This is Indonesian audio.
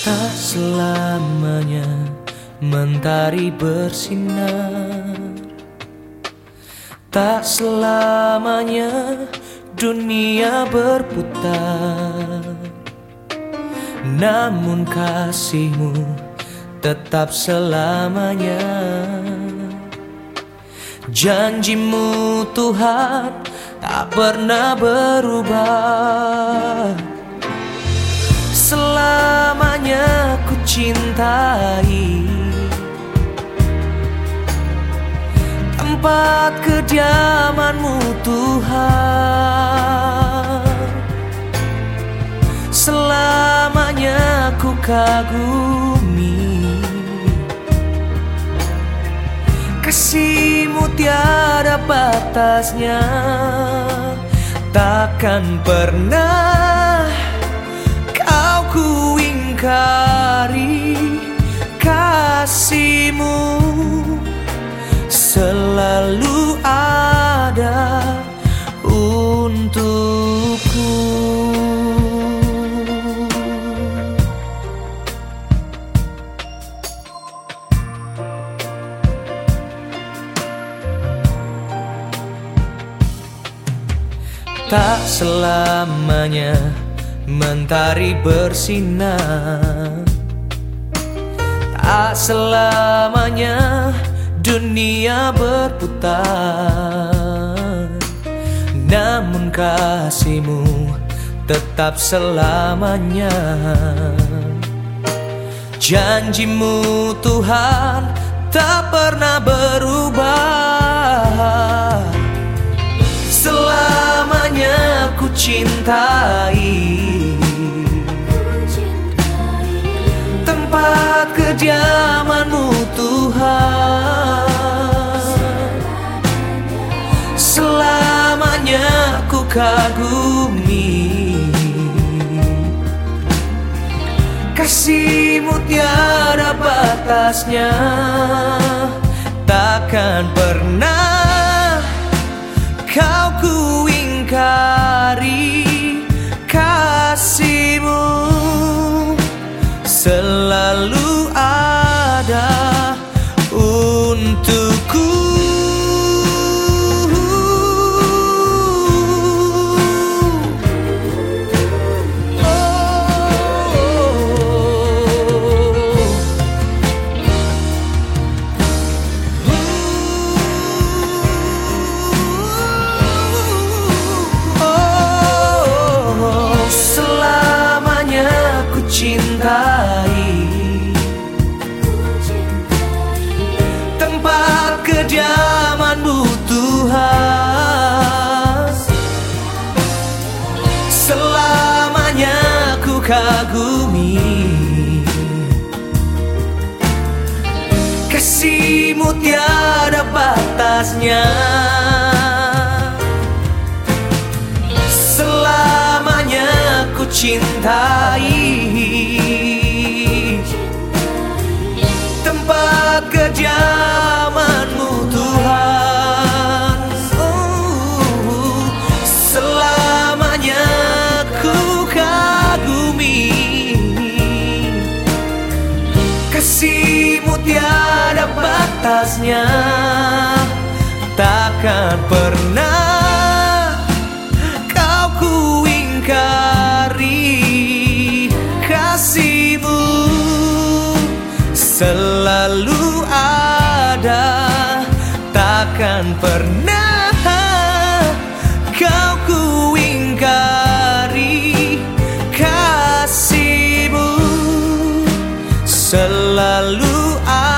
Tak selamanya mentari bersinar. Tak selamanya dunia berputar. Namun kasihmu tetap selamanya. Janjimu Tuhan tak pernah berubah Selamanya ku cintai. Tempat kediamanmu Tuhan. Selamanya ku kagumi. Kasihmu tiada batasnya. Takkan pernah ku ingkari Kasihmu. Selalu ada untukku. Tak selamanya mentari bersinar. Tak selamanya dunia berputar. Namun kasihmu tetap selamanya. Janjimu Tuhan tak pernah berubah. Selamanya ku cintai kediamanmu Tuhan. Selamanya ku kagumi. Kasihmu tiada batasnya. Takkan pernah selamanya ku kagumi. Kasihmu tiada batasnya. Selamanya ku cintai. Tempat kediamanmu kasihmu tiada batasnya takkan pernah kau ku ingkari kasihmu. Selalu ada takkan pernah selalu ada